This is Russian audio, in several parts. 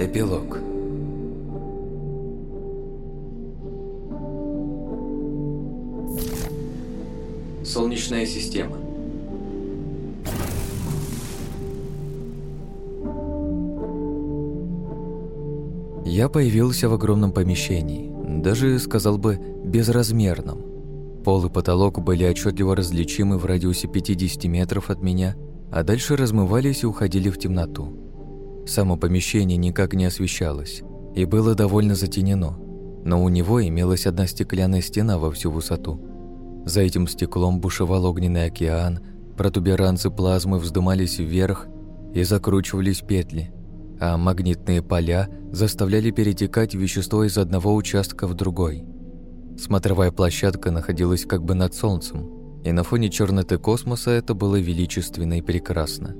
Эпилог Солнечная система Я появился в огромном помещении, даже, сказал бы, безразмерном. Пол и потолок были отчетливо различимы в радиусе 50 метров от меня, а дальше размывались и уходили в темноту. Само помещение никак не освещалось и было довольно затенено, но у него имелась одна стеклянная стена во всю высоту. За этим стеклом бушевал огненный океан, протуберанцы плазмы вздымались вверх и закручивались петли, а магнитные поля заставляли перетекать вещество из одного участка в другой. Смотровая площадка находилась как бы над Солнцем, и на фоне черноты космоса это было величественно и прекрасно.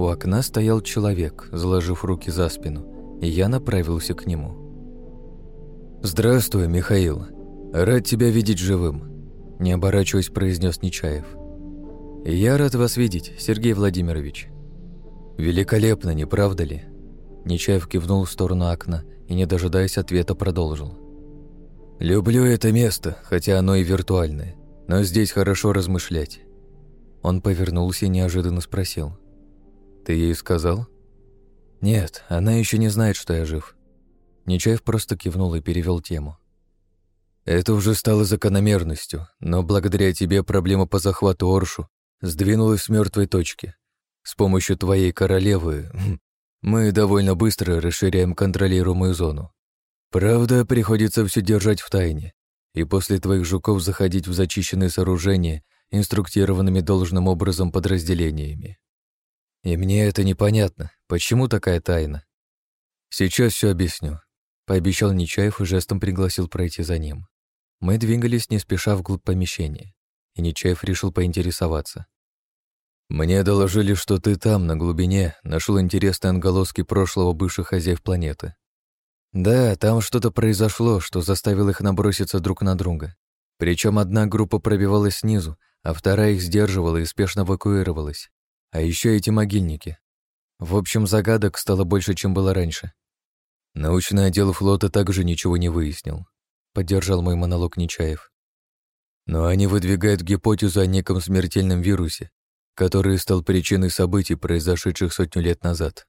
У окна стоял человек, заложив руки за спину, и я направился к нему. «Здравствуй, Михаил. Рад тебя видеть живым», – не оборачиваясь, произнес Нечаев. «Я рад вас видеть, Сергей Владимирович». «Великолепно, не правда ли?» Нечаев кивнул в сторону окна и, не дожидаясь ответа, продолжил. «Люблю это место, хотя оно и виртуальное, но здесь хорошо размышлять». Он повернулся и неожиданно спросил. «Ты ей сказал?» «Нет, она еще не знает, что я жив». Нечаев просто кивнул и перевел тему. «Это уже стало закономерностью, но благодаря тебе проблема по захвату Оршу сдвинулась с мертвой точки. С помощью твоей королевы мы довольно быстро расширяем контролируемую зону. Правда, приходится все держать в тайне, и после твоих жуков заходить в зачищенные сооружения инструктированными должным образом подразделениями. И мне это непонятно, почему такая тайна? Сейчас все объясню. Пообещал Нечаев и жестом пригласил пройти за ним. Мы двигались не спеша вглубь помещения, и Нечаев решил поинтересоваться. «Мне доложили, что ты там, на глубине, нашел интересные отголоски прошлого бывших хозяев планеты. Да, там что-то произошло, что заставило их наброситься друг на друга. Причем одна группа пробивалась снизу, а вторая их сдерживала и спешно эвакуировалась. А еще эти могильники. В общем, загадок стало больше, чем было раньше. Научный отдел флота также ничего не выяснил. Поддержал мой монолог Нечаев. Но они выдвигают гипотезу о неком смертельном вирусе, который стал причиной событий, произошедших сотню лет назад.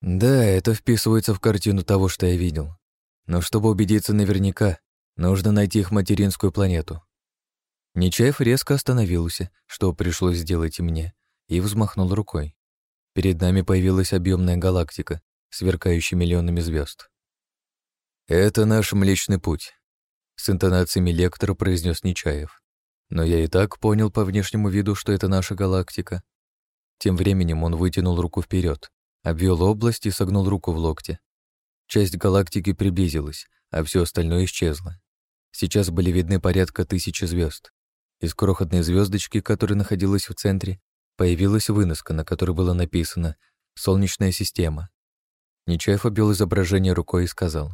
Да, это вписывается в картину того, что я видел. Но чтобы убедиться наверняка, нужно найти их материнскую планету. Нечаев резко остановился, что пришлось сделать и мне, и взмахнул рукой. Перед нами появилась объемная галактика, сверкающая миллионами звезд. «Это наш Млечный Путь», — с интонациями лектора произнес Нечаев. Но я и так понял по внешнему виду, что это наша галактика. Тем временем он вытянул руку вперед, обвел область и согнул руку в локте. Часть галактики приблизилась, а все остальное исчезло. Сейчас были видны порядка тысячи звезд. Из крохотной звездочки, которая находилась в центре, появилась выноска, на которой было написано «Солнечная система». Нечаев обвел изображение рукой и сказал.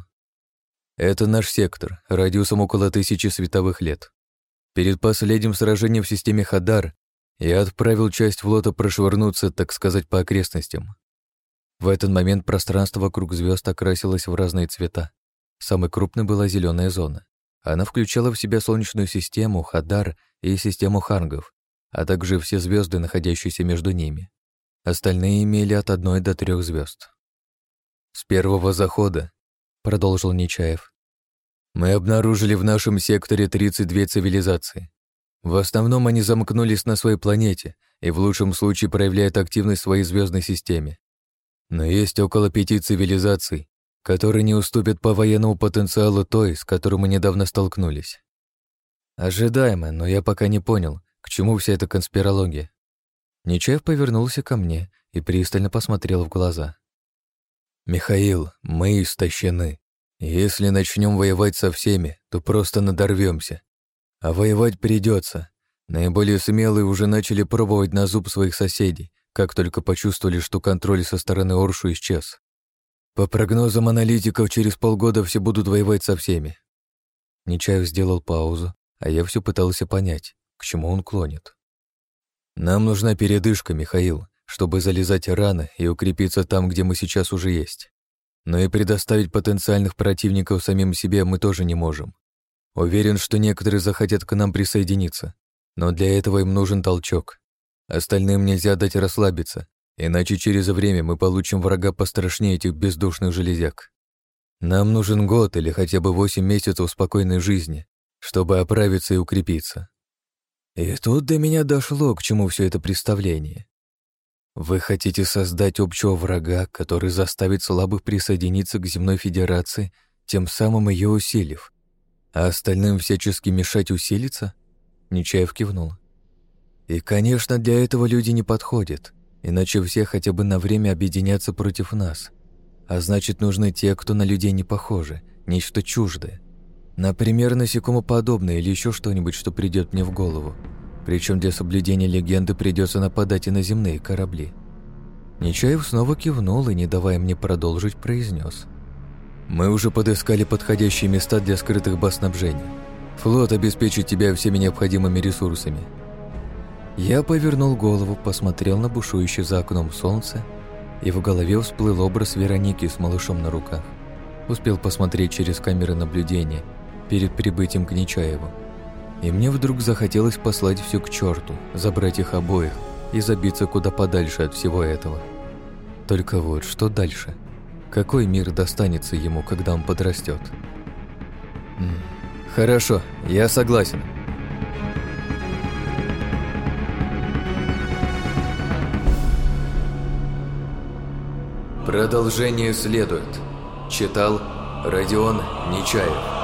«Это наш сектор, радиусом около тысячи световых лет. Перед последним сражением в системе Хадар я отправил часть флота прошвырнуться, так сказать, по окрестностям. В этот момент пространство вокруг звезд окрасилось в разные цвета. Самой крупной была зеленая зона. Она включала в себя Солнечную систему, Хадар и систему Хангов, а также все звезды, находящиеся между ними. Остальные имели от одной до трех звезд. С первого захода, продолжил Нечаев, мы обнаружили в нашем секторе 32 цивилизации. В основном они замкнулись на своей планете и в лучшем случае проявляют активность в своей звездной системе. Но есть около пяти цивилизаций, которые не уступят по военному потенциалу той, с которой мы недавно столкнулись. Ожидаемо, но я пока не понял, чему вся эта конспирология. Нечаев повернулся ко мне и пристально посмотрел в глаза. «Михаил, мы истощены. Если начнем воевать со всеми, то просто надорвемся. А воевать придется. Наиболее смелые уже начали пробовать на зуб своих соседей, как только почувствовали, что контроль со стороны Оршу исчез. По прогнозам аналитиков, через полгода все будут воевать со всеми. Нечаев сделал паузу, а я все пытался понять, к чему он клонит. Нам нужна передышка, Михаил, чтобы залезать рано и укрепиться там, где мы сейчас уже есть. Но и предоставить потенциальных противников самим себе мы тоже не можем. Уверен, что некоторые захотят к нам присоединиться, но для этого им нужен толчок. Остальным нельзя дать расслабиться, иначе через время мы получим врага пострашнее этих бездушных железяк. Нам нужен год или хотя бы восемь месяцев спокойной жизни, чтобы оправиться и укрепиться. И тут до меня дошло, к чему все это представление. Вы хотите создать общего врага, который заставит слабых присоединиться к Земной Федерации, тем самым ее усилив, а остальным всячески мешать усилиться? Нечаев кивнул. И, конечно, для этого люди не подходят, иначе все хотя бы на время объединятся против нас. А значит, нужны те, кто на людей не похожи, нечто чуждое. Например, насекомоподобное или еще что-нибудь, что придет мне в голову. Причем для соблюдения легенды придется нападать и на земные корабли. Нечаев снова кивнул и, не давая мне продолжить, произнес. «Мы уже подыскали подходящие места для скрытых баз снабжения. Флот обеспечит тебя всеми необходимыми ресурсами». Я повернул голову, посмотрел на бушующее за окном солнце и в голове всплыл образ Вероники с малышом на руках. Успел посмотреть через камеры наблюдения перед прибытием к Нечаеву. И мне вдруг захотелось послать все к черту, забрать их обоих и забиться куда подальше от всего этого. Только вот, что дальше? Какой мир достанется ему, когда он подрастет? Хорошо, я согласен. Продолжение следует. Читал Родион Нечаев.